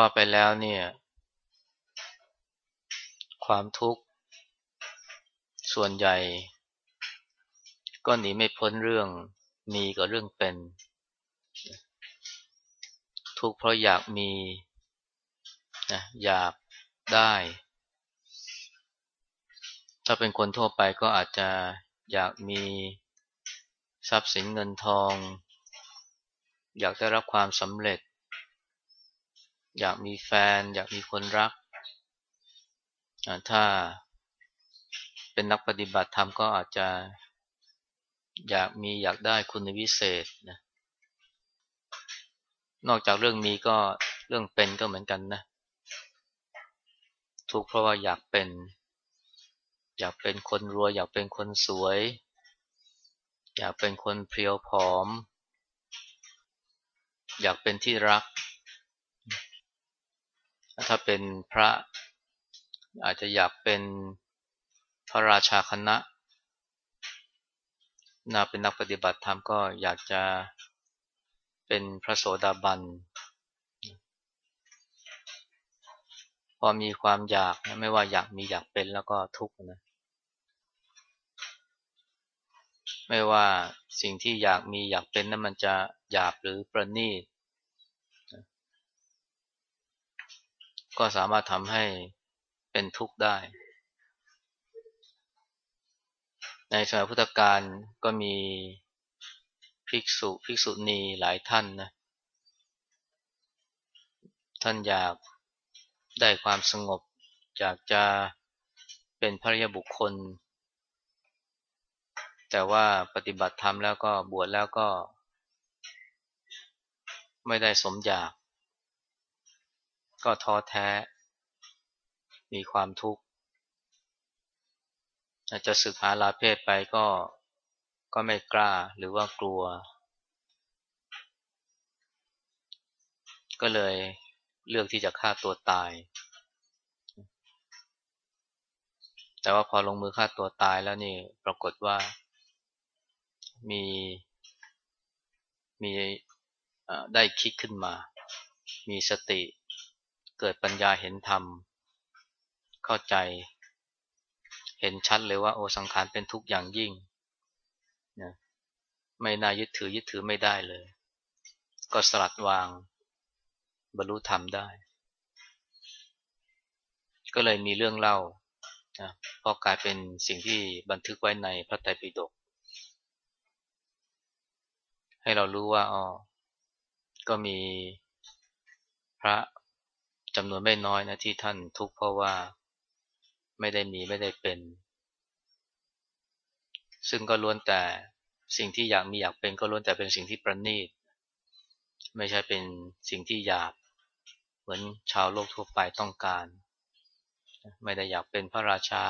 ว่าไปแล้วเนี่ย ความทุกข์ ส่วนใหญ่ ก็หนีไม่พ้นเรื่องมีกับเรื่องเป็น ทุกข์เพราะอยากมีนะอยากได้ ถ้าเป็นคนทั่วไปก็อาจจะอยากมีทรัพย์สินเงินทอง อยากได้รับความสำเร็จ อยากมีแฟน อยากมีคนรัก ถ้าเป็นนักปฏิบัติธรรมก็อาจจะอยากมีอยากได้คุณวิเศษนะนอกจากเรื่องมีก็เรื่องเป็นก็เหมือนกันนะทุกเพราะว่าอยากเป็น อยากเป็นคนรวย อยากเป็นคนสวย อยากเป็นคนเพรียวผอม อยากเป็นที่รัก ถ้าเป็นพระอาจจะอยากเป็นพระราชาคณะนาเป็นนักปฏิบัติธรรมก็อยากจะเป็นพระโสดาบัน พอมีความอยากไม่ว่าอยากมีอยากเป็นแล้วก็ทุกข์นะ ไม่ว่าสิ่งที่อยากมีอยากเป็นนั้นมันจะหยาบหรือประณีต ก็สามารถทำให้เป็นทุกข์ได้ ในสมัยพุทธกาลก็มีภิกษุภิกษุณีหลายท่านนะท่านอยากได้ความสงบ อยากจะเป็นพระยาบุคคล แต่ว่าปฏิบัติธรรมแล้วก็บวชแล้วก็ ไม่ได้สมอยาก ก็ท้อแท้ มีความทุกข์จะศึกหาลาเพศไปก็ก็ไม่กล้าหรือว่ากลัว ก็เลยเลือกที่จะฆ่าตัวตาย แต่ว่าพอลงมือฆ่าตัวตายแล้วนี่ปรากฏว่ามีมีได้คิดขึ้นมา มีสติ เกิดปัญญาเห็นธรรม เข้าใจ เห็นชัดเลยว่าโอสังขารเป็นทุกข์อย่างยิ่งนะไม่น่ายึดถือยึดถือไม่ได้เลย ก็สลัดวาง บรรลุธรรมได้ ก็เลยมีเรื่องเล่านะพอกลายเป็นสิ่งที่บันทึกไว้ในพระไตรปิฎกให้เรารู้ว่าอ๋อก็มีพระ จำนวนไม่น้อยนะที่ท่านทุกข์เพราะว่าไม่ได้มีไม่ได้เป็น ซึ่งก็ล้วนแต่สิ่งที่อยากมีอยากเป็นก็ล้วนแต่เป็นสิ่งที่ประณีต ไม่ใช่เป็นสิ่งที่หยาบเหมือนชาวโลกทั่วไปต้องการ ไม่ได้อยากเป็นพระราชา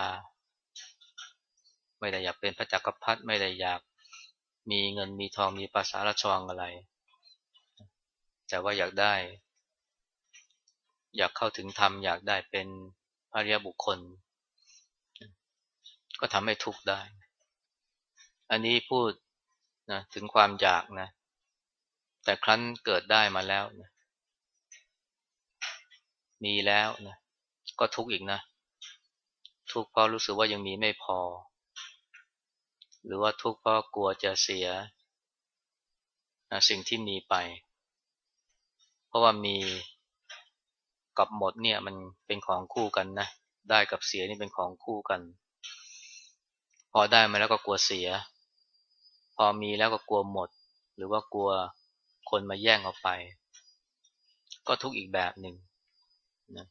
ไม่ได้อยากเป็นพระจักรพรรดิไม่ได้อยากมีเงินมีทองมีภาษาราชวังอะไร แต่ว่าอยากได้ อยากเข้าถึงธรรม อยากได้เป็นพระริยบุคคล ก็ทำให้ทุกข์ได้ อันนี้พูดนะถึงความอยากนะ แต่ครั้นเกิดได้มาแล้วนะมีแล้วนะก็ทุกข์อีกนะ ทุกข์เพราะรู้สึกว่ายังมีไม่พอ หรือว่าทุกข์เพราะกลัวจะเสียนะสิ่งที่มีไป เพราะว่ามี กับหมดเนี่ยมันเป็นของคู่กันนะ ได้กับเสียนี่เป็นของคู่กัน พอได้มาแล้วก็กลัวเสีย พอมีแล้วก็กลัวหมด หรือว่ากลัวคนมาแย่งเอาไป ก็ทุกข์อีกแบบหนึ่งนะ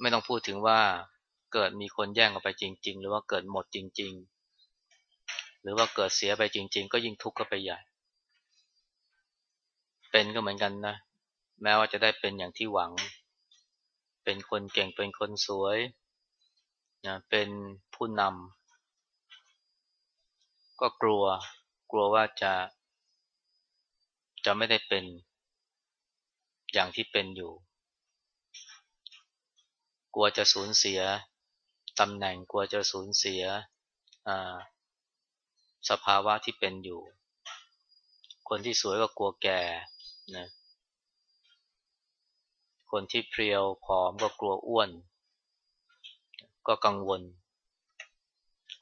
ไม่ต้องพูดถึงว่าเกิดมีคนแย่งออกไปจริง ๆ หรือว่าเกิดหมดจริง ๆ หรือว่าเกิดเสียไปจริง ๆ ก็ยิ่งทุกข์ก็ไปใหญ่ เป็นก็เหมือนกันนะ แม้ว่าจะได้เป็นอย่างที่หวัง เป็นคนเก่งเป็นคนสวยนะเป็นผู้นำก็กลัว กลัวว่าจะ จะไม่ได้เป็นอย่างที่เป็นอยู่ กลัวจะสูญเสียตำแหน่งกลัวจะสูญเสียสภาวะที่เป็นอยู่ คนที่สวยก็กลัวแก่นะ คนที่เพรียวผอมก็กลัวอ้วน ก็กังวล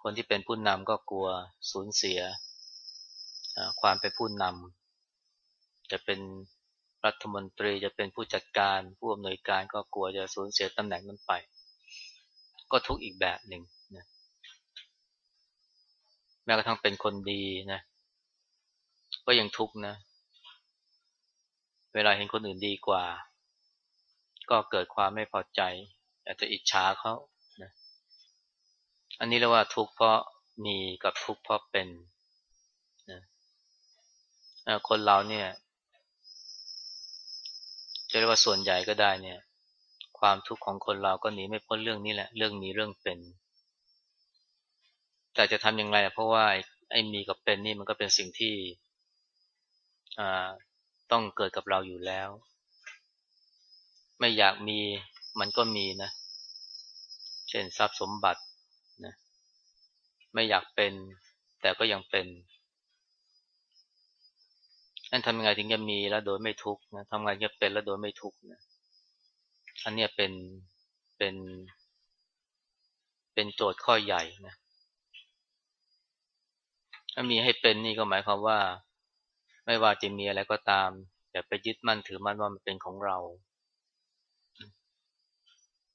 คนที่เป็นผู้นำก็กลัวสูญเสีย ความเป็นผู้นำจะเป็นรัฐมนตรีจะเป็นผู้จัดการ ผู้อำนวยการก็กลัวจะสูญเสียตำแหน่งนั้นไป ก็ทุกอีกแบบหนึ่งนะแม้กระทั่งเป็นคนดีนะก็ยังทุกข์นะ เวลาเห็นคนอื่นดีกว่า ก็เกิดความไม่พอใจ อาจจะอิจฉาเขานะอันนี้เรียกว่าทุกข์เพราะมีกับทุกข์เพราะเป็นนะคนเราเนี่ยจะเรียกว่าส่วนใหญ่ก็ได้เนี่ย ความทุกข์ของคนเราก็หนีไม่พ้นเรื่องนี้แหละ เรื่องมีเรื่องเป็น แต่จะทำยังไงเพราะว่าไอ้มีกับเป็นนี่มันก็เป็นสิ่งที่ต้องเกิดกับเราอยู่แล้ว ไม่อยากมีมันก็มีนะ เช่นทรัพย์สมบัตินะไม่อยากเป็นแต่ก็ยังเป็นนั่นทำยังไงถึงจะมีแล้วโดยไม่ทุกข์นะทำไงจะเป็นแล้วโดยไม่ทุกข์นะอันนี้เป็นเป็น เป็นโจทย์ข้อใหญ่นะถ้ามีให้เป็นนี่ก็หมายความว่า ไม่ว่าจะมีอะไรก็ตามอย่าไปยึดมั่นถือมั่นว่ามันเป็นของเรา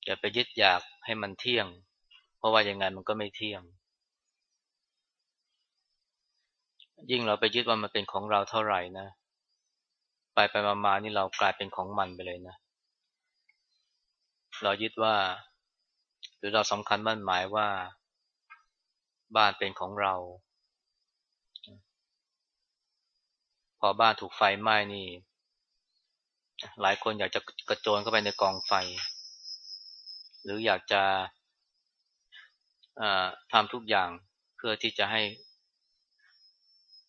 อย่าไปยึดอยากให้มันเที่ยง เพราะว่ายังไงมันก็ไม่เที่ยง ยิ่งเราไปยึดว่ามันเป็นของเราเท่าไหร่นะ ไปไปมาๆนี่เรากลายเป็นของมันไปเลยนะ เรายึดว่า หรือเราสำคัญมั่นหมายว่า บ้านเป็นของเรา พอบ้านถูกไฟไหม้นี่ หลายคนอยากจะกระโจนเข้าไปในกองไฟ หรืออยากจะทำทุกอย่างเพื่อที่จะให้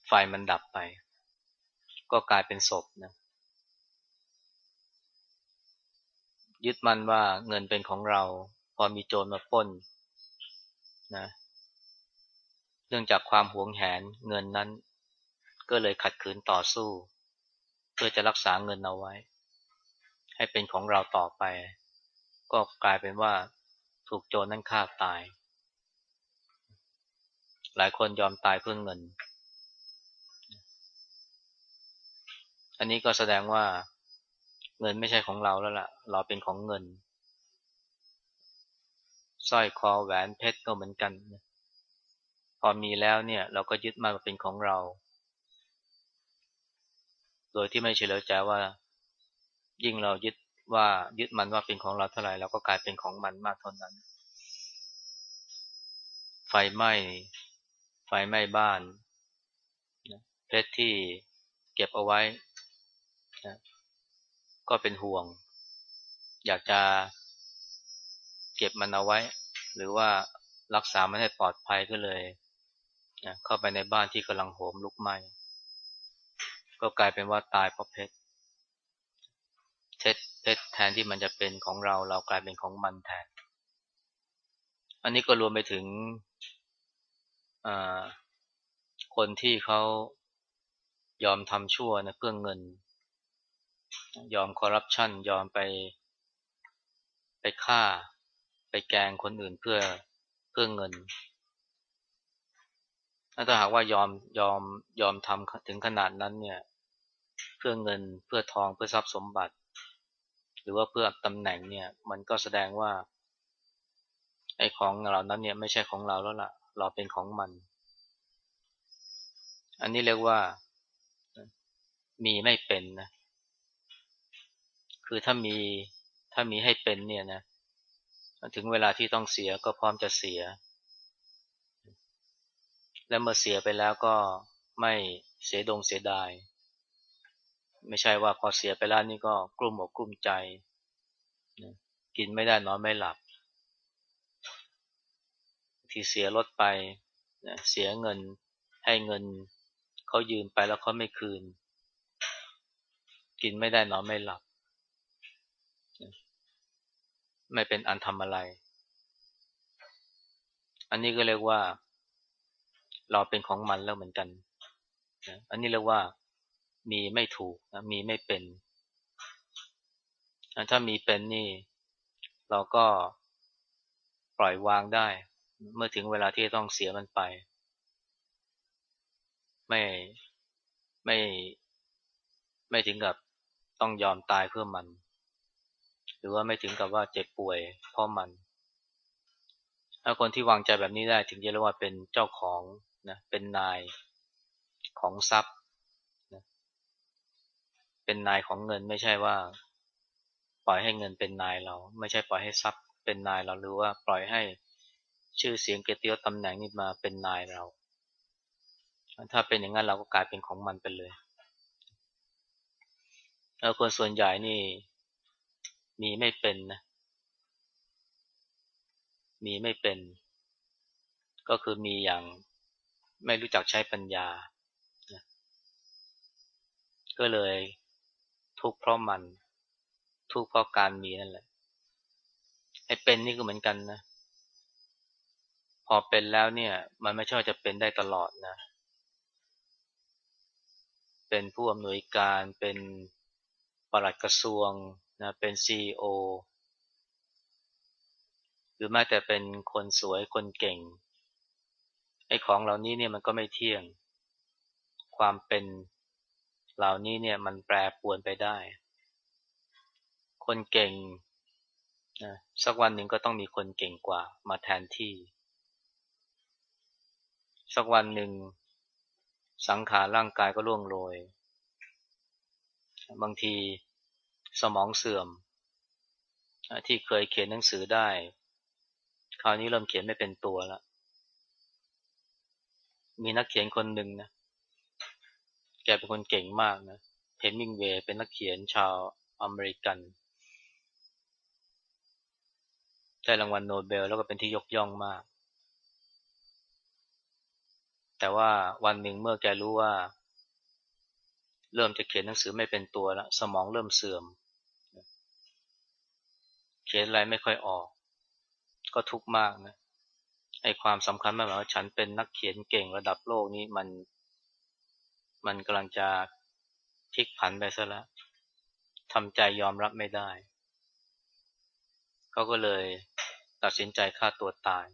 ไฟมันดับไป ก็กลายเป็นศพนะยึดมั่นว่าเงินเป็นของเรา พอมีโจรมาป้นนะเนื่องจากความหวงแหนเงินนั้น ก็เลยขัดขืนต่อสู้ เพื่อจะรักษาเงินเอาไว้ ให้เป็นของเราต่อไป ก็กลายเป็นว่าถูกโจรนั้นฆ่าตาย หลายคนยอมตายเพื่อเงิน อันนี้ก็แสดงว่าเงินไม่ใช่ของเราแล้วล่ะ เราเป็นของเงินสร้อยคอแหวนเพชรก็เหมือนกัน พอมีแล้วเนี่ย เราก็ยึดมาเป็นของเรา โดยที่ไม่เฉลียวใจว่า ยิ่งเรายึด ว่ายึดมันว่าเป็นของเราเท่าไหร่เราก็กลายเป็นของมันมากเท่านั้น ไฟไหม้ไฟไหม้บ้านเพชรที่เก็บเอาไว้นะก็เป็นห่วง อยากจะเก็บมันเอาไว้ หรือว่ารักษามันให้ปลอดภัยก็เลยนะเข้าไปในบ้านที่กำลังโหมลุกไหม้ก็กลายเป็นว่าตายเพราะเพชร เพชรเพชรแทนที่มันจะเป็นของเรา เรากลายเป็นของมันแทน อันนี้ก็รวมไปถึงคนที่เขายอมทำชั่วนะเพื่อเงิน ยอมคอร์รัปชันยอมไปไปฆ่า ไปแกงคนอื่นเพื่อเพื่อเงินถ้าหากว่ายอมยอมยอมทำถึงขนาดนั้นเนี่ย เพื่อเงินเพื่อทองเพื่อทรัพย์สมบัติ รือว่าเพื่อตำแหน่งเนี่ย มันก็แสดงว่า ไอ้ของเหล่านั้นเนี่ยไม่ใช่ของเราแล้วล่ะ เราเป็นของมัน อันนี้เรียกว่า มีไม่เป็นนะ คือถ้ามีถ้ามีให้เป็นเนี่ยนะ ถึงเวลาที่ต้องเสียก็พร้อมจะเสีย และเมื่อเสียไปแล้วก็ไม่เสียดงเสียดาย ไม่ใช่ว่าพอเสียไปแล้วนี่ก็กลุ้มอกกลุ้มใจกินไม่ได้นอนไม่หลับ ที่เสียรถไปเสียเงินให้เงินเขายืมไปแล้วเขาไม่คืน กินไม่ได้นอนไม่หลับ ไม่เป็นอันทำอะไร อันนี้ก็เรียกว่า เราเป็นของมันแล้วเหมือนกัน อันนี้เรียกว่า มีไม่ถูกนะมีไม่เป็น ถ้ามีเป็นนี่ เราก็ปล่อยวางได้ เมื่อถึงเวลาที่ต้องเสียมันไป ไม่ไม่ไม่ถึงกับต้องยอมตายเพื่อมัน หรือว่าไม่ถึงกับว่าเจ็บป่วยเพราะมัน ถ้าคนที่วางใจแบบนี้ได้ถึงจะเรียกว่าเป็นเจ้าของนะเป็นนายของทรัพย์ เป็นนายของเงิน ไม่ใช่ว่า ปล่อยให้เงินเป็นนายเรา ไม่ใช่ปล่อยให้ทรัพย์เป็นนายเราหรือว่าปล่อยให้ชื่อเสียงเกียรติยศตำแหน่งนี้มาเป็นนายเรา ถ้าเป็นอย่างนั้นเราก็กลายเป็นของมันไปเลยแล้วคนส่วนใหญ่นี่มีไม่เป็นนะมีไม่เป็น ก็คือมีอย่างไม่รู้จักใช้ปัญญา ก็เลย ทุกข์เพราะมัน ทุกข์เพราะการมีนั่นแหละไอ้เป็นนี่ก็เหมือนกันนะ พอเป็นแล้วเนี่ย มันไม่ใช่จะเป็นได้ตลอดนะ เป็นผู้อำนวยการเป็นปลัดกระทรวงนะเป็นซีอหรือแม้แต่เป็นคนสวยคนเก่งไอ้ของเหล่านี้เนี่ยมันก็ไม่เที่ยง ความเป็น เหล่านี้เนี่ยมันแปรปวนไปได้ คนเก่งนะสักวันหนึ่งก็ต้องมีคนเก่งกว่ามาแทนที่ สักวันหนึ่งสังขารร่างกายก็ล่วงโรย บางทีสมองเสื่อม ที่เคยเขียนหนังสือได้ คราวนี้เริ่มเขียนไม่เป็นตัวแล้วมีนักเขียนคนหนึ่งนะ กเป็นคนเก่งมากนะเฮมิงเวย์เป็นนักเขียนชาวอเมริกันได้รางวัลโนเบลแล้วก็เป็นที่ยกย่องมาก แต่ว่าวันหนึ่งเมื่อแกรู้ว่า เริ่มจะเขียนหนังสือไม่เป็นตัวแล้วสมองเริ่มเสื่อม เขียนอะไรไม่ค่อยออก ก็ทุกข์มากนะไอ้ความสำคัญหมายว่าฉันเป็นนักเขียนเก่งระดับโลกนี้มัน มันกำลังจะพลิกผันไปซะแล้วทำใจยอมรับไม่ได้ เขาก็เลยตัดสินใจฆ่าตัวตาย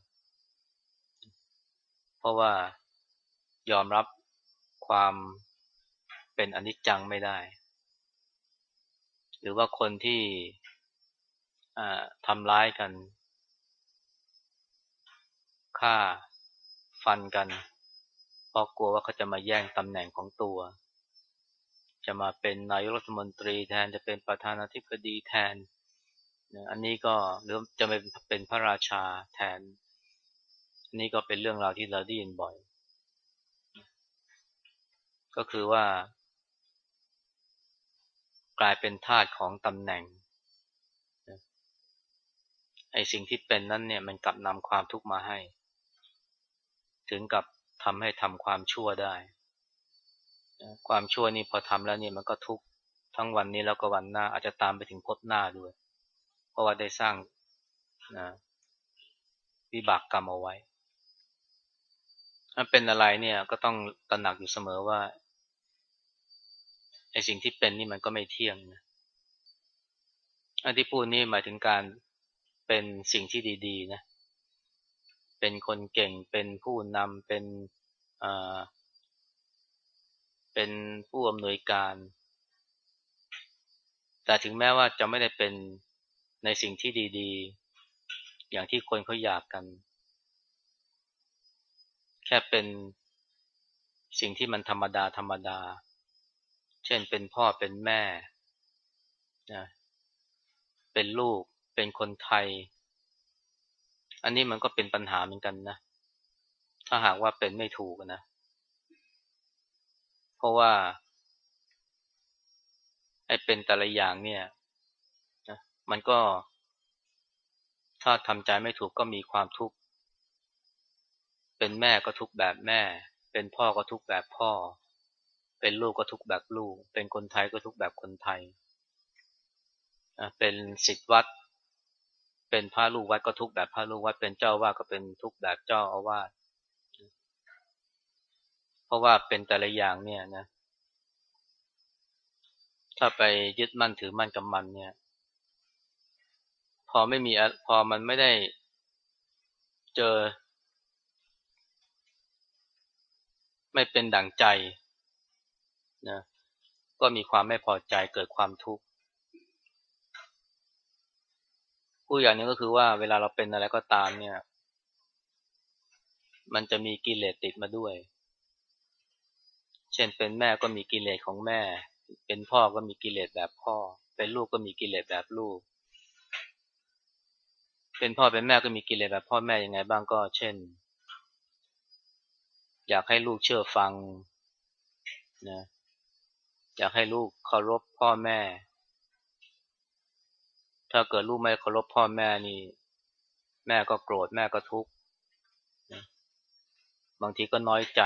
เพราะว่ายอมรับความเป็นอนิจจังไม่ได้ หรือว่าคนที่ทำร้ายกันฆ่าฟันกัน เพราะกลัวว่าเขาจะมาแย่งตำแหน่งของตัว จะมาเป็นนายกรัฐมนตรีแทนจะเป็นประธานาธิบดีแทน อันนี้ก็หรือจะเป็นเป็นพระราชาแทน อันนี้ก็เป็นเรื่องราวที่เราได้ยินบ่อย ก็คือว่า กลายเป็นทาสของตำแหน่งไอ้สิ่งที่เป็นนั้นเนี่ยมันกลับนำความทุกข์มาให้ ถึงกับ ทำให้ทำความชั่วได้ ความชั่วนี่พอทำแล้วนี่มันก็ทุกข์ทั้งวันนี้แล้วก็วันหน้า อาจจะตามไปถึงพบหน้าด้วย เพราะว่าได้สร้างนะวิบากกรรมเอาไว้ถ้าเป็นอะไรเนี่ยก็ต้องตระหนักอยู่เสมอว่าไอ้สิ่งที่เป็นนี่มันก็ไม่เที่ยงนะอันที่พูดนี่หมายถึงการเป็นสิ่งที่ดี ๆ นะ เป็นคนเก่งเป็นผู้นำเป็นเป็นผู้อำนวยการ แต่ถึงแม้ว่าจะไม่ได้เป็นในสิ่งที่ดี ๆ อย่างที่คนเขาอยากกัน แค่เป็นสิ่งที่มันธรรมดาธรรมดา เช่นเป็นพ่อเป็นแม่นะเป็นลูก เป็นคนไทย อันนี้มันก็เป็นปัญหาเหมือนกันนะ ถ้าหากว่าเป็นไม่ถูกนะ เพราะว่าไอ้เป็นแต่ละอย่างเนี่ยนะมันก็ ถ้าทำใจไม่ถูกก็มีความทุกข์ เป็นแม่ก็ทุกแบบแม่ เป็นพ่อก็ทุกแบบพ่อ เป็นลูกก็ทุกแบบลูก เป็นคนไทยก็ทุกแบบคนไทย เป็นศิษย์วัด เป็นพระลูกวัดก็ทุกแบบพระลูกวัดเป็นเจ้าวาดก็เป็นทุกแบบเจ้าอาวาสเพราะว่าเป็นแต่ละอย่างเนี่ยนะ ถ้าไปยึดมั่นถือมั่นกับมันเนี่ย พอไม่มีพอมันไม่ได้เจอ ไม่เป็นดั่งใจนะก็มีความไม่พอใจเกิดความทุกข์ ผู้อย่างนี้ก็คือว่าเวลาเราเป็นอะไรก็ตามเนี่ย มันจะมีกิเลสติดมาด้วย เช่นเป็นแม่ก็มีกิเลสของแม่ เป็นพ่อก็มีกิเลสแบบพ่อ เป็นลูกก็มีกิเลสแบบลูก เป็นพ่อเป็นแม่ก็มีกิเลสแบบพ่อแม่ยังไงบ้างก็ เช่น อยากให้ลูกเชื่อฟังนะอยากให้ลูกเคารพพ่อแม่ ถ้าเกิดลูกไม่เคารพพ่อแม่นี่ แม่ก็โกรธแม่ก็ทุกข์บางทีก็น้อยใจ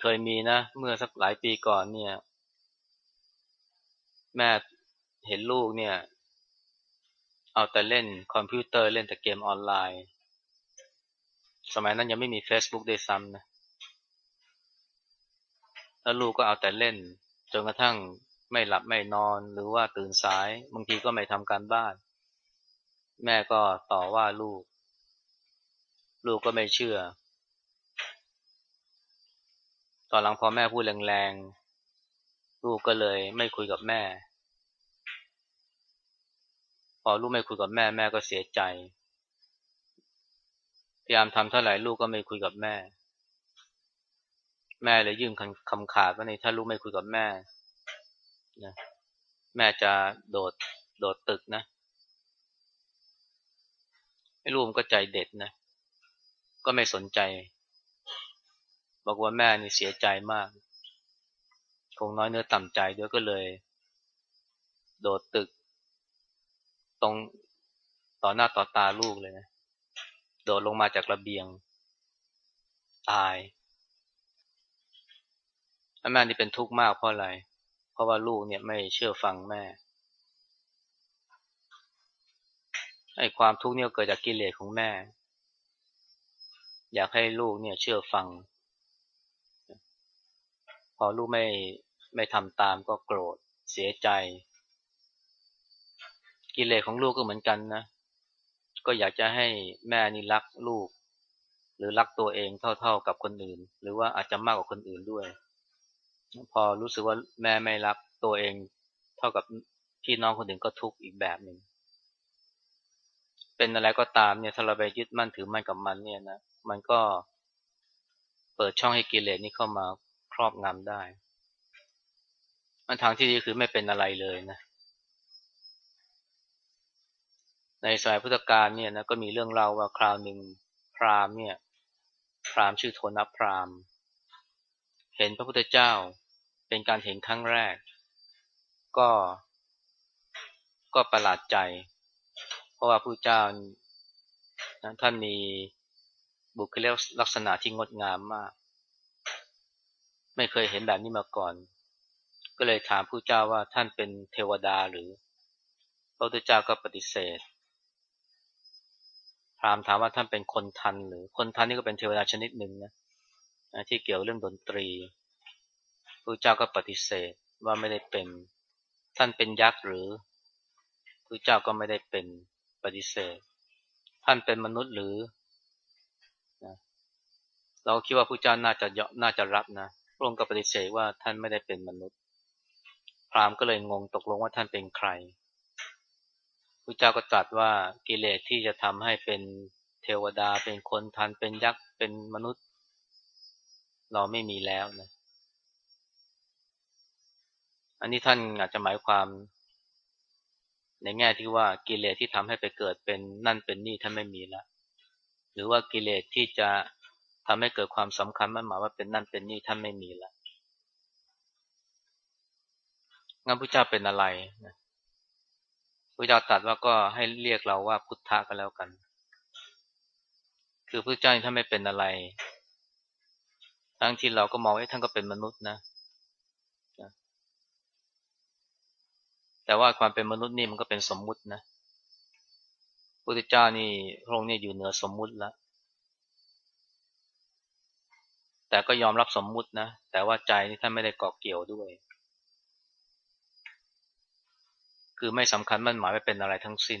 เคยมีนะ เมื่อสักหลายปีก่อนเนี่ย แม่เห็นลูกเนี่ย เอาแต่เล่นคอมพิวเตอร์เล่นแต่เกมออนไลน์ สมัยนั้นยังไม่มี Facebook ด้วยซ้ำนะแล้วลูกก็เอาแต่เล่น จนกระทั่ง ไม่หลับไม่นอนหรือว่าตื่นสายบางทีก็ไม่ทำการบ้าน แม่ก็ต่อว่าลูก ลูกก็ไม่เชื่อ ตอนหลังพอแม่พูดแรงๆลูกก็เลยไม่คุยกับแม่ พอลูกไม่คุยกับแม่แม่ก็เสียใจพยายามทำเท่าไหร่ลูกก็ไม่คุยกับแม่ แม่เลยยื่นคำขาดว่าในถ้าลูกไม่คุยกับแม่ นะแม่จะโดดโดดตึกนะไอ้ลูกมันก็ใจเด็ดนะ ก็ไม่สนใจ บอกว่าแม่นี่เสียใจมาก คงน้อยเนื้อต่ำใจด้วยก็เลย โดดตึก ตรงต่อหน้าต่อตาลูกเลยนะ โดดลงมาจากระเบียง ตายแม่นี่เป็นทุกข์มากเพราะอะไร เพราะว่าลูกเนี่ยไม่เชื่อฟังแม่ไอ้ความทุกข์เนี่ยเกิดจากกิเลสของแม่ อยากให้ลูกเนี่ยเชื่อฟัง พอลูกไม่ไม่ทำตามก็โกรธเสียใจ กิเลสของลูกก็เหมือนกันนะ ก็อยากจะให้แม่นี่รักลูก หรือรักตัวเองเท่าๆกับคนอื่น หรือว่าอาจจะมากกว่าคนอื่นด้วย พอรู้สึกว่าแม่ไม่รักตัวเอง เท่ากับพี่น้องคนอื่นก็ทุกข์อีกแบบหนึ่งเป็นอะไรก็ตามเนี่ยถ้าเราไปยึดมั่นถือมั่นกับมันเนี่ยนะมันก็เปิดช่องให้กิเลสนี้เข้ามาครอบงำได้ มันทางที่ดีคือไม่เป็นอะไรเลยนะ ในสายพุทธกาลเนี่ยนะก็มีเรื่องเล่าว่าคราวหนึ่งพราหมณ์เนี่ย พราหมณ์ชื่อโทนพราหมณ์ เห็นพระพุทธเจ้า เป็นการเห็นครั้งแรก ก็ ก็ประหลาดใจ เพราะว่าผู้เจ้าท่านมีบุคลิกลักษณะที่งดงามมาก ไม่เคยเห็นแบบนี้มาก่อน ก็เลยถามผู้เจ้าว่าท่านเป็นเทวดาหรือ พระพุทธเจ้าก็ปฏิเสธพรามถามว่าท่านเป็นคนทันหรือคนทันนี่ก็เป็นเทวดาชนิดหนึ่งนะที่เกี่ยวเรื่องดนตรี พระเจ้าก็ปฏิเสธว่าไม่ได้เป็นท่านเป็นยักษ์หรือพระเจ้าก็ไม่ได้เป็นปฏิเสธ ท่านเป็นมนุษย์หรือนะเราคิดว่าพระเจ้าน่าจะน่าจะรับนะพระองค์ก็ปฏิเสธว่าท่านไม่ได้เป็นมนุษย์ พราหมณ์ก็เลยงงตกลงว่าท่านเป็นใครพระเจ้าก็ตรัสว่ากิเลสที่จะทำให้เป็นเทวดาเป็นคนทันเป็นยักษ์เป็นมนุษย์ เราไม่มีแล้วนะ อันนี้ท่านอาจจะหมายความ ในแง่ที่ว่ากิเลสที่ทำให้ไปเกิดเป็นนั่นเป็นนี่ท่านไม่มีแล้วหรือว่ากิเลสที่จะทำให้เกิดความสำคัญมันหมายว่าเป็นนั่นเป็นนี่ท่านไม่มีแล้วงั้นพระเจ้าเป็นอะไรพระเจ้าตรัสว่าก็ให้เรียกเราว่าพุทธะก็แล้วกัน คือพระเจ้าท่านไม่เป็นอะไร ทั้งที่เราก็มองว่าท่านก็เป็นมนุษย์นะ แต่ว่าความเป็นมนุษย์นี่มันก็เป็นสมมุตินะพุทธเจ้านี่พระองค์นี่อยู่เหนือสมมุติแล้วแต่ก็ยอมรับสมมุตินะ แต่ว่าใจนี่ท่านไม่ได้เกาะเกี่ยวด้วย คือไม่สำคัญมันหมายว่าเป็นอะไรทั้งสิ้น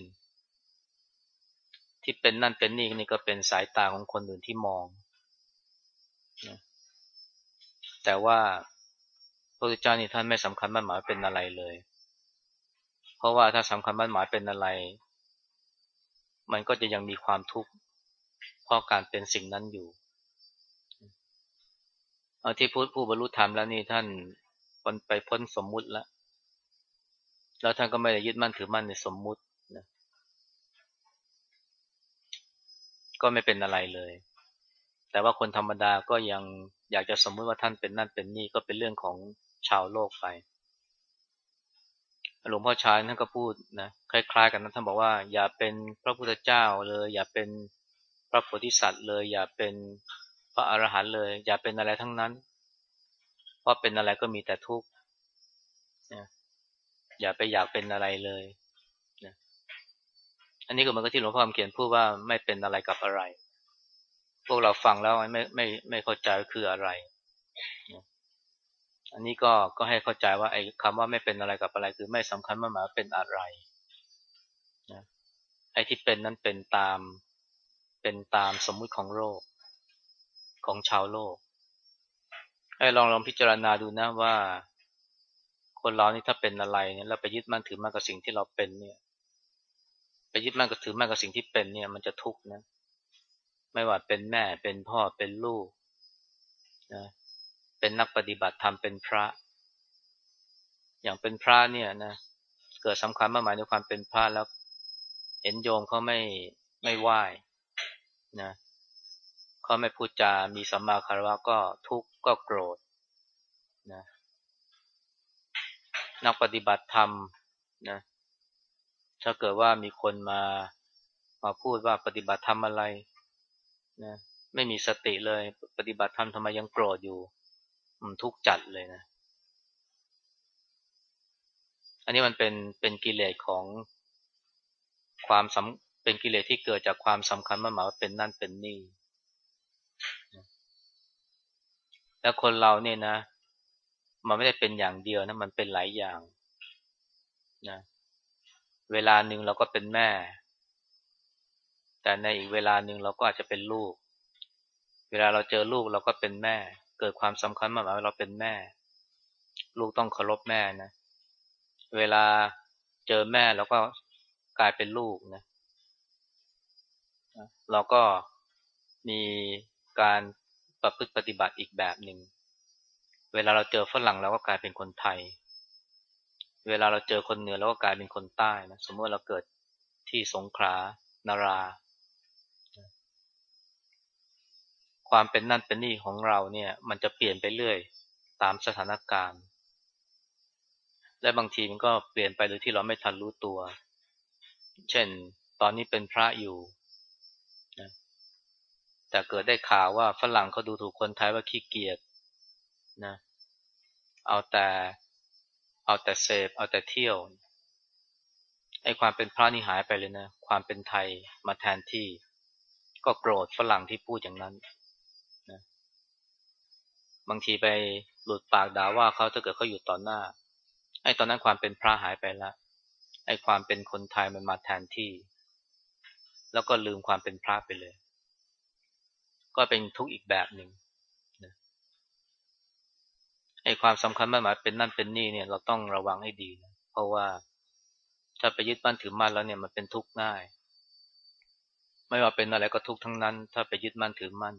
ที่เป็นนั่นเป็นนี่นี่ก็เป็นสายตาของคนอื่นที่มองนะแต่ว่าพระพุทธเจ้านี่ท่านไม่สำคัญมันหมายเป็นอะไรเลย เพราะว่าถ้าสำคัญมั่นหมายเป็นอะไร มันก็จะยังมีความทุกข์เพราะการเป็นสิ่งนั้นอยู่เอาที่พูดผู้บรรลุธรรมแล้วนี่ท่านนไปพ้นสมมุติแล้ว แล้วท่านก็ไม่ได้ยึดมั่นถือมั่นในสมมุตินะก็ไม่เป็นอะไรเลย แต่ว่าคนธรรมดาก็ยังอยากจะสมมุติว่าท่านเป็นนั่นเป็นนี่ก็เป็นเรื่องของชาวโลกไป หลวงพ่อชายท่านก็พูดนะคล้าย ๆ กันนะท่านบอกว่า อย่าเป็นพระพุทธเจ้าเลย อย่าเป็นพระโพธิสัตว์เลย อย่าเป็นพระอรหันต์เลย อย่าเป็นอะไรทั้งนั้น เพราะเป็นอะไรก็มีแต่ทุกข์อย่าไปอยากเป็นอะไรเลยนะอันนี้ก็เหมือนกับที่หลวงพ่อเขียนพูดว่าไม่เป็นอะไรกับอะไร พวกเราฟังแล้วไม่ไม่ไม่เข้าใจคืออะไรนะ อันนี้ก็ก็ให้เข้าใจว่าไอ้คำว่าไม่เป็นอะไรกับอะไร คือไม่สำคัญว่าหมายเป็นอะไรนะไอ้ที่เป็นนั้นเป็นตามเป็นตามสมมุติของโลกของชาวโลกให้ลองลองพิจารณาดูนะว่า คนเรานี่ถ้าเป็นอะไรเนี่ยเราไปยึดมั่นถือมั่นกับสิ่งที่เราเป็นเนี่ย ไปยึดมั่นกับถือมั่นกับสิ่งที่เป็นเนี่ย มันจะทุกข์นะ ไม่ว่าเป็นแม่เป็นพ่อเป็นลูกนะ เป็นนักปฏิบัติธรรมเป็นพระ อย่างเป็นพระเนี่ยนะเกิดสำคัญมากหมายในความเป็นพระแล้ว เห็นโยมเขาไม่ไม่ไหว้นะเขาไม่พูดจา มีสัมมาคารวะก็ทุกข์ก็โกรธนะนักปฏิบัติธรรมนะถ้าเกิดว่ามีคนมามาพูดว่าปฏิบัติธรรมอะไรนะไม่มีสติเลย ปฏิบัติธรรมทำไมยังโกรธอยู่ มันทุกข์จัดเลยนะ อันนี้มันเป็นเป็นกิเลสของความสำเป็นกิเลสที่เกิดจากความสำคัญมั่นหมายว่าเป็นนั่นเป็นนี่ แล้วคนเราเนี่ยนะ มันไม่ได้เป็นอย่างเดียวนะ มันเป็นหลายอย่างนะ เวลาหนึ่งเราก็เป็นแม่ แต่ในอีกเวลาหนึ่งเราก็อาจจะเป็นลูก เวลาเราเจอลูกเราก็เป็นแม่ เกิดความสำคัญมากว่าเราเป็นแม่ ลูกต้องเคารพแม่นะ เวลาเจอแม่เราก็กลายเป็นลูกนะ เราก็มีการประพฤติปฏิบัติอีกแบบหนึ่ง เวลาเราเจอฝรั่งเราก็กลายเป็นคนไทย เวลาเราเจอคนเหนือเราก็กลายเป็นคนใต้นะ สมมติเราเกิดที่สงขลานารา ความเป็นนั่นเป็นนี่ของเราเนี่ย มันจะเปลี่ยนไปเรื่อยตามสถานการณ์ และบางทีมันก็เปลี่ยนไปโดยที่เราไม่ทันรู้ตัว เช่น ตอนนี้เป็นพระอยู่แต่เกิดได้ข่าวว่าฝรั่งเขาดูถูกคนไทยว่าขี้เกียจนะ เอาแต่เอาแต่เสพเอาแต่เที่ยวไอ้ความเป็นพระนี่หายไปเลยนะ ความเป็นไทยมาแทนที่ ก็โกรธฝรั่งที่พูดอย่างนั้น บางทีไปหลุดปากด่าว่าเขาถ้าเกิดเขาอยู่ต่อหน้าไอ้ตอนนั้นความเป็นพระหายไปแล้วไอ้ความเป็นคนไทยมันมาแทนที่ แล้วก็ลืมความเป็นพระไปเลย ก็เป็นทุกข์อีกแบบหนึ่งไอ้ความสำคัญมากหมายเป็นนั่นเป็นนี่เนี่ยเราต้องระวังให้ดีนะเพราะว่าถ้าไปยึดมั่นถือมั่นแล้วเนี่ยมันเป็นทุกข์ง่าย ไม่ว่าเป็นอะไรก็ทุกข์ทั้งนั้น ถ้าไปยึดมั่นถือมั่น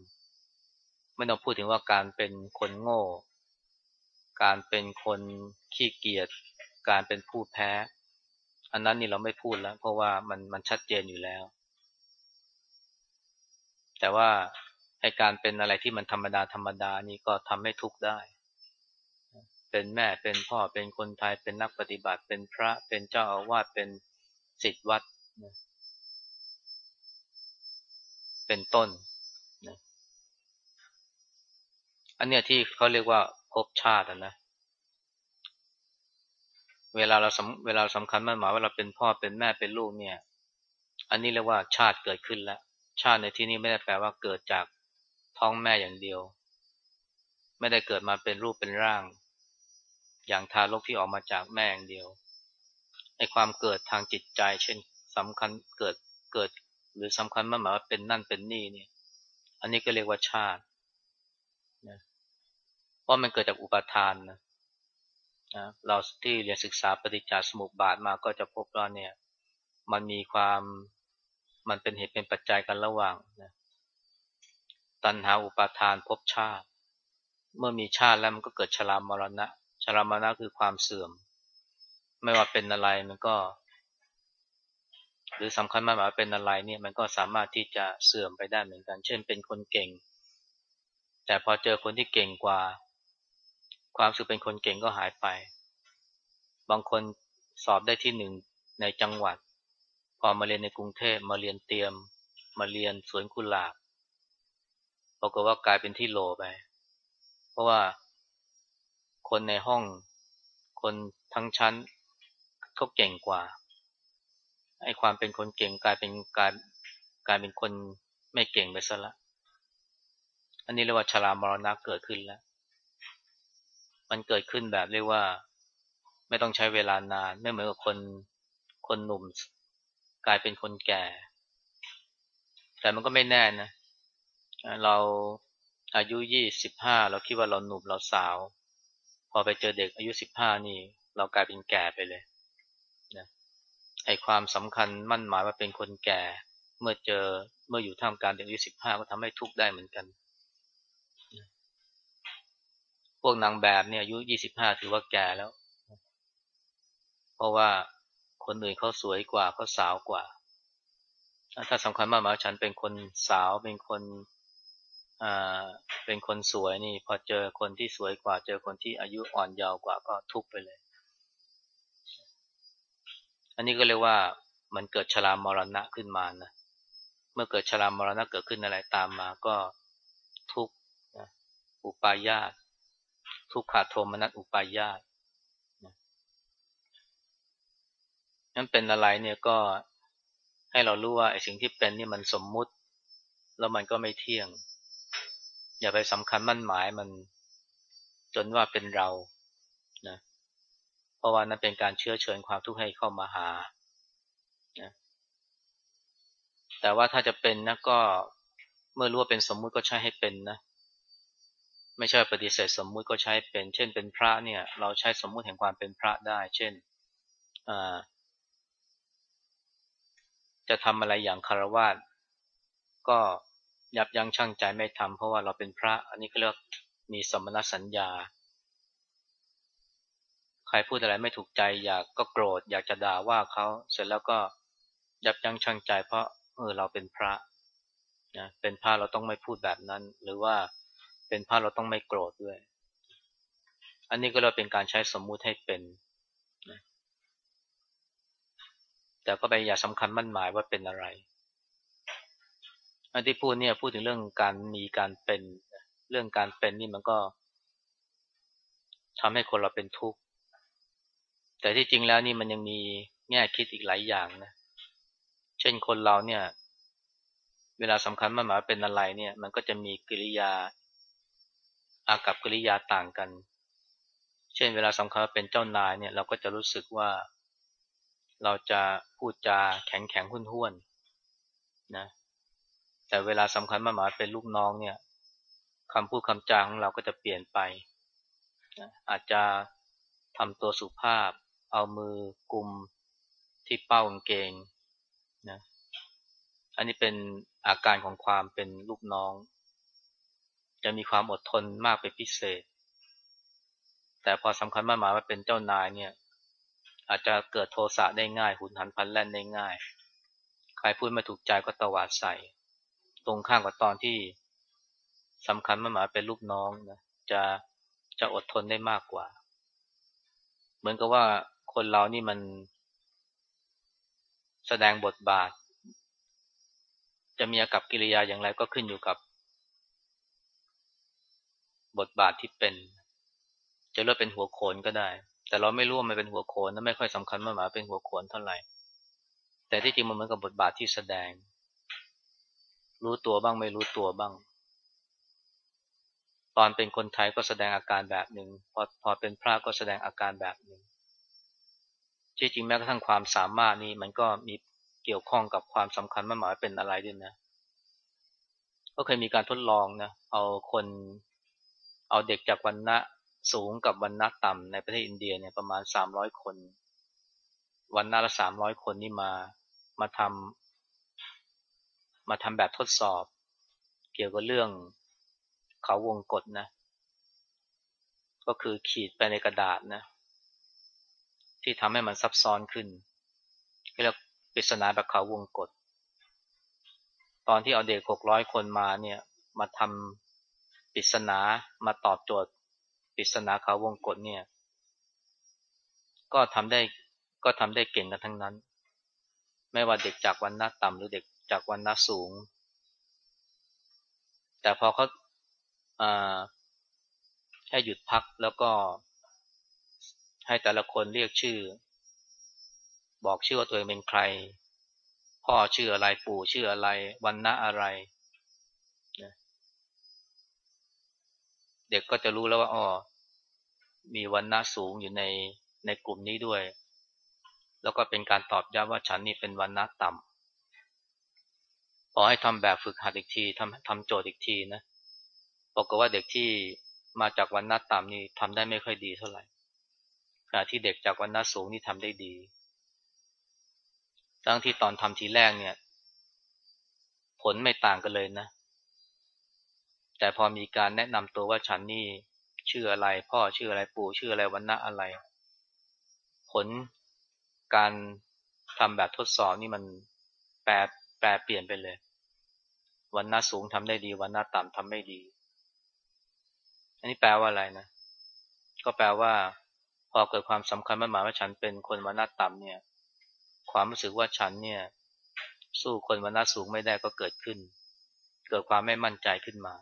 ไม่ต้องพูดถึงว่าการเป็นคนโง่ การเป็นคนขี้เกียจ การเป็นผู้แพ้ อันนั้นนี่เราไม่พูดแล้ว เพราะว่ามันมันชัดเจนอยู่แล้ว แต่ว่าไอการเป็นอะไรที่มันธรรมดาธรรมดานี่ก็ทำให้ทุกข์ได้ เป็นแม่เป็นพ่อเป็นคนไทยเป็นนักปฏิบัติ เป็นพระเป็นเจ้าอาวาสเป็นศิษย์วัด เป็นต้น อันเนี้ยที่เขาเรียกว่าภพชาตินะ เวลาเราเวลาสำคัญมันหมายว่าเราเป็นพ่อเป็นแม่เป็นลูกเนี่ย อันนี้เรียกว่าชาติเกิดขึ้นแล้ว ชาติในที่นี้ไม่ได้แปลว่าเกิดจากท้องแม่อย่างเดียว ไม่ได้เกิดมาเป็นรูปเป็นร่าง อย่างทารกที่ออกมาจากแม่อย่างเดียวไอความเกิดทางจิตใจ เช่นสำคัญเกิดเกิด หรือสำคัญมากหมายว่าเป็นนั่นเป็นนี่เนี่ย อันนี้ก็เรียกว่าชาติ นะเพราะมันเกิดจากอุปทานนะนะเราที่เรียนศึกษาปฏิจจสมุปบาทมาก็จะพบว่าเนี่ย มันมีความมันเป็นเหตุเป็นปัจจัยกันระหว่างนะตัณหาอุปาทานภพชาติ เมื่อมีชาติแล้วมันก็เกิดชรามรณะชรามรณะคือความเสื่อม ไม่ว่าเป็นอะไรมันก็ หรือสำคัญมากว่าเป็นอะไรเนี่ยมันก็สามารถที่จะเสื่อมไปได้เหมือนกัน เช่นเป็นคนเก่ง แต่พอเจอคนที่เก่งกว่า ความสึกเป็นคนเก่งก็หายไป บางคนสอบได้ที่หนึ่งในจังหวัด พอมาเรียนในกรุงเทพมาเรียนเตรียม มาเรียนสวนกุหลาบรากฏว่ากลายเป็นที่โลไป เพราะว่าคนในห้อง คนทั้งชั้นเขาเก่งกว่าไอ้ความเป็นคนเก่งกลายเป็นการกลายเป็นคนไม่เก่งไปซะละ อันนี้เรียกว่าชรามรณะเกิดขึ้นแล้ว มันเกิดขึ้นแบบเรียกว่า ไม่ต้องใช้เวลานาน ไม่เหมือนกับคนคนหนุ่ม กลายเป็นคนแก่ แต่มันก็ไม่แน่นะ เราอายุยี่สิบห้าเราคิดว่าเราหนุ่มเราสาว พอไปเจอเด็กอายุสิบห้านี่ เรากลายเป็นแก่ไปเลยนะไอความสำคัญมั่นหมายว่าเป็นคนแก่ เมื่อเจอเมื่ออยู่ท่ามกลางเด็กอายุสิบห้าก็ทำให้ทุกข์ได้เหมือนกัน พวกนางแบบเนี่ยอายุยี่สิบห้าถือว่าแก่แล้ว เพราะว่าคนอื่นเขาสวยกว่าเขาสาวกว่า ถ้าสำคัญมากมาฉันเป็นคนสาวเป็นคนเป็นคนสวยนี่ พอเจอคนที่สวยกว่า เจอคนที่อายุอ่อนเยาว์กว่าก็ทุกไปเลย อันนี้ก็เรียกว่ามันเกิดชรามรณะขึ้นมานะเมื่อเกิดชรามรณะเกิดขึ้นอะไรตามมาก็ทุกอุปายาต ทุกขาโทมนัสอุปายาตนั่นเป็นอะไรเนี่ยก็ให้เรารู้ว่าไอ้สิ่งที่เป็นนี่มันสมมุติ แล้วมันก็ไม่เที่ยง อย่าไปสำคัญมั่นหมายมันจนว่าเป็นเรานะเพราะว่านั้นเป็นการเชื้อเชิญความทุกข์ให้เข้ามาหานะแต่ว่าถ้าจะเป็นนะก็เมื่อรู้ว่าเป็นสมมุติก็ใช้ให้เป็นนะ ไม่ใช่ปฏิเสธสมมุติก็ใช้เป็น เช่นเป็นพระเนี่ย เราใช้สมมุติแห่งความเป็นพระได้ เช่นจะทำอะไรอย่างคารวะก็ยับยั้งชั่งใจไม่ทำเพราะว่าเราเป็นพระ อันนี้ก็เรียกมีสมณสัญญา ใครพูดอะไรไม่ถูกใจอยากก็โกรธ อยากจะด่าว่าเขาเสร็จแล้วก็ยับยั้งชั่งใจ เพราะเออเราเป็นพระนะเป็นพระเราต้องไม่พูดแบบนั้น หรือว่า เป็นพระเราต้องไม่โกรธด้วย อันนี้ก็เราเป็นการใช้สมมุติให้เป็นนะแต่ก็ไปอย่าสำคัญมั่นหมายว่าเป็นอะไร อันที่พูดเนี่ยพูดถึงเรื่องการมีการเป็น เรื่องการเป็นนี่มันก็ทำให้คนเราเป็นทุกข์ แต่ที่จริงแล้วนี่มันยังมีแง่คิดอีกหลายอย่างนะ เช่นคนเราเนี่ย เวลาสำคัญมั่นหมายเป็นอะไรเนี่ย มันก็จะมีกิริยา อากับกิริยาต่างกัน เช่นเวลาสำคัญเป็นเจ้านายเนี่ยเราก็จะรู้สึกว่า เราจะพูดจาแข็งแข็งหุ่นห้วนนะแต่เวลาสำคัญมาหมายเป็นลูกน้องเนี่ยคำพูดคำจาของเราก็จะเปลี่ยนไปอาจจะทำตัวสุภาพ เอามือกลุมที่เป้ากางเกงนะอันนี้เป็นอาการของความเป็นลูกน้อง จะมีความอดทนมากเป็นพิเศษ แต่พอสำคัญมากหมายว่าเป็นเจ้านายเนี่ย อาจจะเกิดโทสะได้ง่าย หุนหันพันแล่นได้ง่าย ใครพูดไม่ถูกใจก็ตวาดใส่ ตรงข้ามกับตอนที่สำคัญมากหมายเป็นลูกน้องนะจะจะอดทนได้มากกว่า เหมือนกับว่าคนเรานี่มัน แสดงบทบาท จะมีอากับกิริยาอย่างไรก็ขึ้นอยู่กับ บทบาทที่เป็น จะเลือกเป็นหัวโขนก็ได้ แต่เราไม่รู้ว่ามันเป็นหัวโขนนะไม่ค่อยสำคัญมากหมาเป็นหัวโขนเท่าไหร่ แต่ที่จริงมันเหมือนกับบทบาทที่แสดง รู้ตัวบ้างไม่รู้ตัวบ้าง ตอนเป็นคนไทยก็แสดงอาการแบบหนึ่งพอพอเป็นพระก็แสดงอาการแบบหนึ่งที่จริงแม้กระทั่งความสามารถนี่มันก็มีเกี่ยวข้องกับความสำคัญมันหมายเป็นอะไรด้วยนะ ก็เคยมีการทดลองนะ เอาคน เอาเด็กจากวันณะสูงกับวันณะต่ำในประเทศอินเดียเนี่ยประมาณสามร้อยคน วันณะละสามร้อยคนนี่มามาทำมาทำแบบทดสอบ เกี่ยวกับเรื่องเขาวงกฏนะ ก็คือขีดไปในกระดาษนะ ที่ทำให้มันซับซ้อนขึ้นเรียกปริศนาแบบเขาวงกฏตอนที่เอาเด็กหกร้อยคนมาเนี่ย มาทำ ปริศนามาตอบโจทย์ปริศนาเขาวงกฏเนี่ย ก็ทำได้ก็ทำได้เก่งกันทั้งนั้น ไม่ว่าเด็กจากวันน้าต่ำหรือเด็กจากวันน้าสูง แต่พอเขาให้หยุดพักแล้วก็ให้แต่ละคนเรียกชื่อ บอกชื่อว่าตัวเองเป็นใคร พ่อชื่ออะไรปู่ชื่ออะไร วันณะอะไร เด็กก็จะรู้แล้วว่าอ๋อมีวันณะสูงอยู่ในในกลุ่มนี้ด้วย แล้วก็เป็นการตอบย้ำว่าฉันนี่เป็นวันณะต่ำพอให้ทำแบบฝึกหัดอีกทีทำทำโจทย์อีกทีนะบอกว่าเด็กที่มาจากวันนัดต่ำนี่ทำได้ไม่ค่อยดีเท่าไหร่ขณะที่เด็กจากวันนัดสูงนี่ทำได้ดีทั้งที่ตอนทำทีแรกเนี่ย ผลไม่ต่างกันเลยนะ แต่พอมีการแนะนำตัวว่าฉันนี่ชื่ออะไร พ่อชื่ออะไรปู่ชื่ออะไรวันนะอะไร ผลการทำแบบทดสอบนี่มันแปรแปรเปลี่ยนไปเลย วันนาสูงทำได้ดี วันนาต่ำทำไม่ดี อันนี้แปลว่าอะไรนะ ก็แปลว่า พอเกิดความสำคัญมันหมายว่าฉันเป็นคนวรรณะต่ำเนี่ย ความรู้สึกว่าฉันเนี่ย สู้คนวรรณะสูงไม่ได้ก็เกิดขึ้น เกิดความไม่มั่นใจขึ้นมา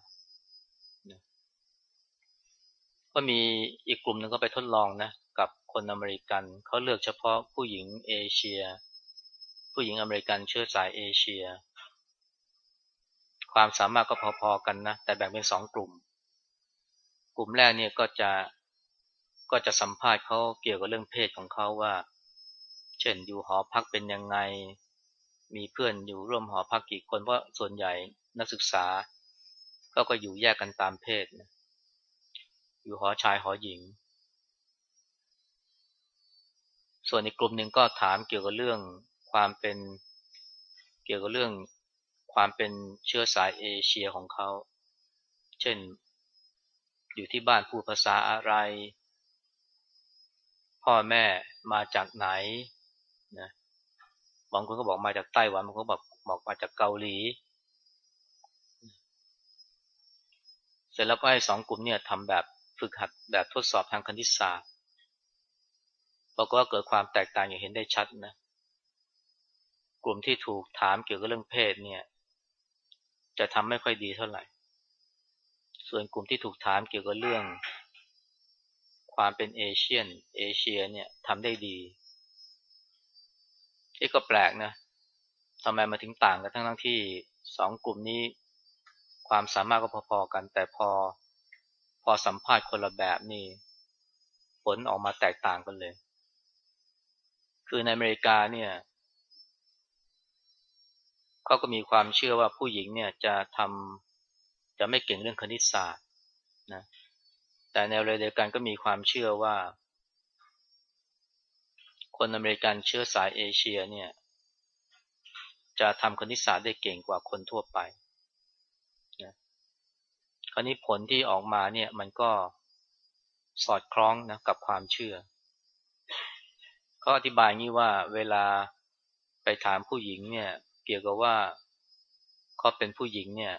ก็มีอีกกลุ่มหนึ่งก็ไปทดลองนะกับคนอเมริกันเขาเลือกเฉพาะผู้หญิงเอเชีย ผู้หญิงอเมริกันเชื้อสายเอเชีย ความสามารถก็พอๆกันนะแต่แบ่งเป็นสองกลุ่ม กลุ่มแรกเนี่ยก็จะก็จะสัมภาษณ์เขาเกี่ยวกับเรื่องเพศของเขาว่า เช่นอยู่หอพักเป็นยังไง มีเพื่อนอยู่ร่วมหอพักกี่คนเพราะส่วนใหญ่นักศึกษาก็ก็อยู่แยกกันตามเพศนะ อยู่หอชายหอหญิง ส่วนอีกกลุ่มหนึ่งก็ถามเกี่ยวกับเรื่องความเป็นเกี่ยวกับเรื่องความเป็นเชื้อสายเอเชียของเขา เช่น อยู่ที่บ้านพูดภาษาอะไร พ่อแม่มาจากไหนนะบางคนก็บอกมาจากไต้หวันบางคนก็บอกบอกมาจากเกาหลี เสร็จแล้วก็ให้สองกลุ่มเนี่ยทำแบบ ฝึกหัดแบบทดสอบทางคณิตศาสตร์บอกว่าเกิดความแตกต่างอย่างเห็นได้ชัดนะกลุ่มที่ถูกถามเกี่ยวกับเรื่องเพศเนี่ย จะทำไม่ค่อยดีเท่าไหร่ ส่วนกลุ่มที่ถูกถามเกี่ยวกับเรื่อง ความเป็นเอเชียน เอเชียเนี่ยทำได้ดีที่ก็แปลกนะทำไมมาถึงต่างกันทั้งทั้งที่สองกลุ่มนี้ ความสามารถก็พอๆกัน แต่พอ พอสัมภาษณ์คนละแบบนี่ ผลออกมาแตกต่างกันเลย คือในอเมริกาเนี่ยเขาก็มีความเชื่อว่าผู้หญิงเนี่ยจะทำจะไม่เก่งเรื่องคณิตศาสตร์นะแต่แนวเดียวกันก็มีความเชื่อว่า คนอเมริกันเชื้อสายเอเชียเนี่ย จะทำคณิตศาสตร์ได้เก่งกว่าคนทั่วไป คราวนี้ผลที่ออกมาเนี่ยมันก็สอดคล้องนะกับความเชื่อเขาอธิบายงี้ว่าเวลาไปถามผู้หญิงเนี่ย เกี่ยวกับว่าเขาเป็นผู้หญิงเนี่ย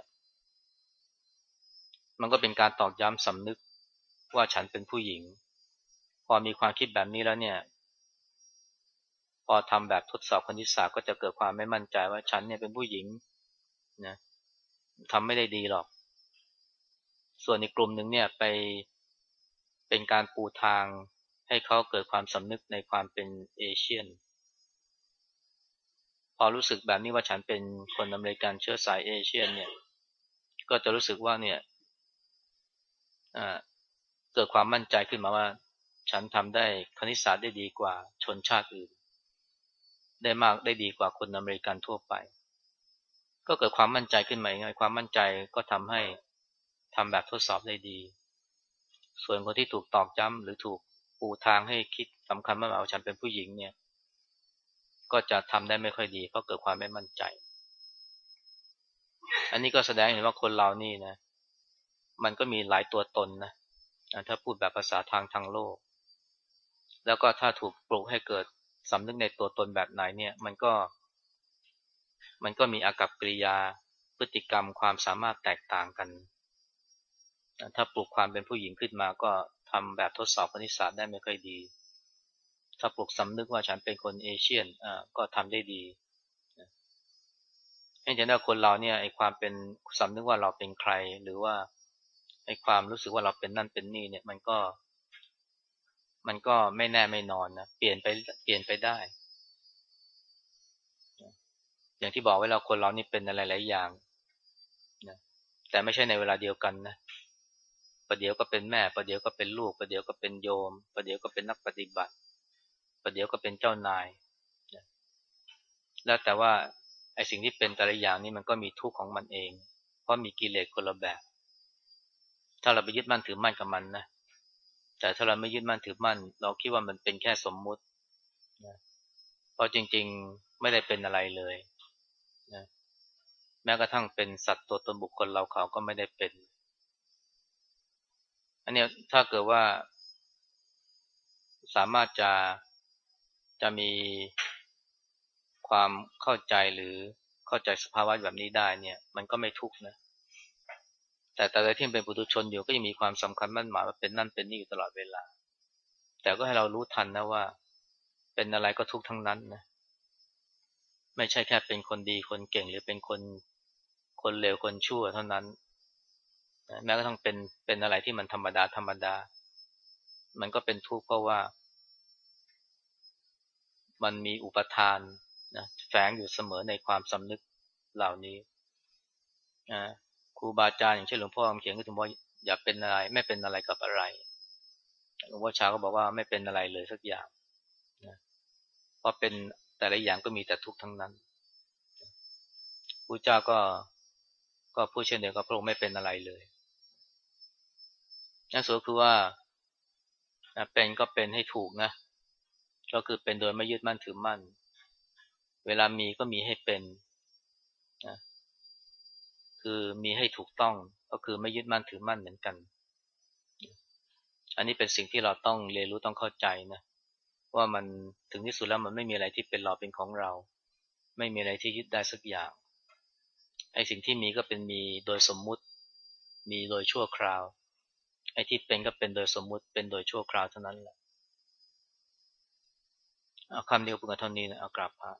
มันก็เป็นการตอกย้ำสำนึกว่าฉันเป็นผู้หญิง พอมีความคิดแบบนี้แล้วเนี่ย พอทำแบบทดสอบคณิตศาสตร์ก็จะเกิดความไม่มั่นใจว่าฉันเนี่ยเป็นผู้หญิงนะทำไม่ได้ดีหรอก ส่วนอีกกลุ่มหนึ่งเนี่ยไปเป็นการปูทางให้เขาเกิดความสำนึกในความเป็นเอเชียน พอรู้สึกแบบนี้ว่าฉันเป็นคนอเมริกันเชื้อสายเอเชียนเนี่ย ก็จะรู้สึกว่าเนี่ยเกิดความมั่นใจขึ้นมาว่า ฉันทำได้คณิตศาสตร์ได้ดีกว่าชนชาติอื่น ได้มากได้ดีกว่าคนอเมริกันทั่วไป ก็เกิดความมั่นใจขึ้นมาไงความมั่นใจก็ทำให้ ทำแบบทดสอบได้ดี ส่วนคนที่ถูกตอกย้ำหรือถูกปูทางให้คิดสำคัญมากเอาฉันเป็นผู้หญิงเนี่ย ก็จะทำได้ไม่ค่อยดี เพราะเกิดความไม่มั่นใจ อันนี้ก็แสดงเห็นว่าคนเรานี่นะ มันก็มีหลายตัวตนนะ ถ้าพูดแบบภาษาทางทางโลก แล้วก็ถ้าถูกปลูกให้เกิดสำนึกในตัวตนแบบไหนเนี่ย มันก็ มันก็มีอากับกิริยาพฤติกรรมความสามารถแตกต่างกัน ถ้าปลูกความเป็นผู้หญิงขึ้นมาก็ทำแบบทดสอบคณิตศาสตร์ได้ไม่ค่อยดี ถ้าปลุกสำนึกว่าฉันเป็นคนเอเชียนก็ทำได้ดีให้เห็นว่าคนเราเนี่ยไอความเป็นสำนึกว่าเราเป็นใคร หรือว่าไอความรู้สึกว่าเราเป็นนั่นเป็นนี่เนี่ย มันก็ มันก็ไม่แน่ไม่นอนนะเปลี่ยนไปเปลี่ยนไปได้ อย่างที่บอกไว้เราคนเรานี่เป็นอะไรหลายอย่างนะแต่ไม่ใช่ในเวลาเดียวกันนะ ประเดี๋ยวก็เป็นแม่ ประเดี๋ยวก็เป็นลูก ประเดี๋ยวก็เป็นโยม ประเดี๋ยวก็เป็นนักปฏิบัติ ประเดี๋ยวก็เป็นเจ้านาย แล้วแต่ว่าไอ้สิ่งที่เป็นแต่ละอย่างนี่มันก็มีทุกข์ของมันเอง เพราะมีกิเลสคนละแบบ ถ้าเราไปยึดมั่นถือมั่นกับมันนะ แต่ถ้าเราไม่ยึดมั่นถือมั่น เราคิดว่ามันเป็นแค่สมมุตินะเพราะจริงๆไม่ได้เป็นอะไรเลยนะแม้กระทั่งเป็นสัตว์ตัวตนบุคคลเราเขาก็ไม่ได้เป็น อันนี้ถ้าเกิดว่า สามารถจะจะมีความเข้าใจหรือเข้าใจสภาวะแบบนี้ได้เนี่ย มันก็ไม่ทุกข์นะแต่แต่ละที่เป็นปุถุชนอยู่ก็ยังมีความสำคัญมั่นหมายว่าเป็นนั่นเป็นนี่อยู่ตลอดเวลา แต่ก็ให้เรารู้ทันนะว่า เป็นอะไรก็ทุกข์ทั้งนั้นนะไม่ใช่แค่เป็นคนดีคนเก่งหรือเป็นคนคนเลวคนชั่วเท่านั้น แม้กระทั่งเป็นเป็นอะไรที่มันธรรมดาธรรมดา มันก็เป็นทุกข์เพราะว่า มันมีอุปทานนะแฝงอยู่เสมอในความสำนึกเหล่านี้นะครูบาอาจารย์อย่างเช่นหลวงพ่อเขียนก็ถึงว่าอย่าเป็นอะไร ไม่เป็นอะไรกับอะไรหลวงพ่อชาก็บอกว่าไม่เป็นอะไรเลยสักอย่างนะเพราะเป็นแต่ละอย่างก็มีแต่ทุกข์ทั้งนั้นพระเจ้าก็ก็พูดเช่นเดียวกับพระองค์ไม่เป็นอะไรเลย นั่นสุดคือว่าเป็นก็เป็นให้ถูกนะ ก็คือเป็นโดยไม่ยึดมั่นถือมั่น เวลามีก็มีให้เป็นนะคือมีให้ถูกต้องก็คือไม่ยึดมั่นถือมั่นเหมือนกัน อันนี้เป็นสิ่งที่เราต้องเรียนรู้ต้องเข้าใจนะว่ามันถึงที่สุดแล้วมันไม่มีอะไรที่เป็นเราเป็นของเรา ไม่มีอะไรที่ยึดได้สักอย่างไอ้สิ่งที่มีก็เป็นมีโดยสมมุติ มีโดยชั่วคราว ไอ้ที่เป็นก็เป็นโดยสมมุติเป็นโดยชั่วคราวเท่านั้นแหละเอาคำเดียวเพียงเท่านี้นะเอากราบพระ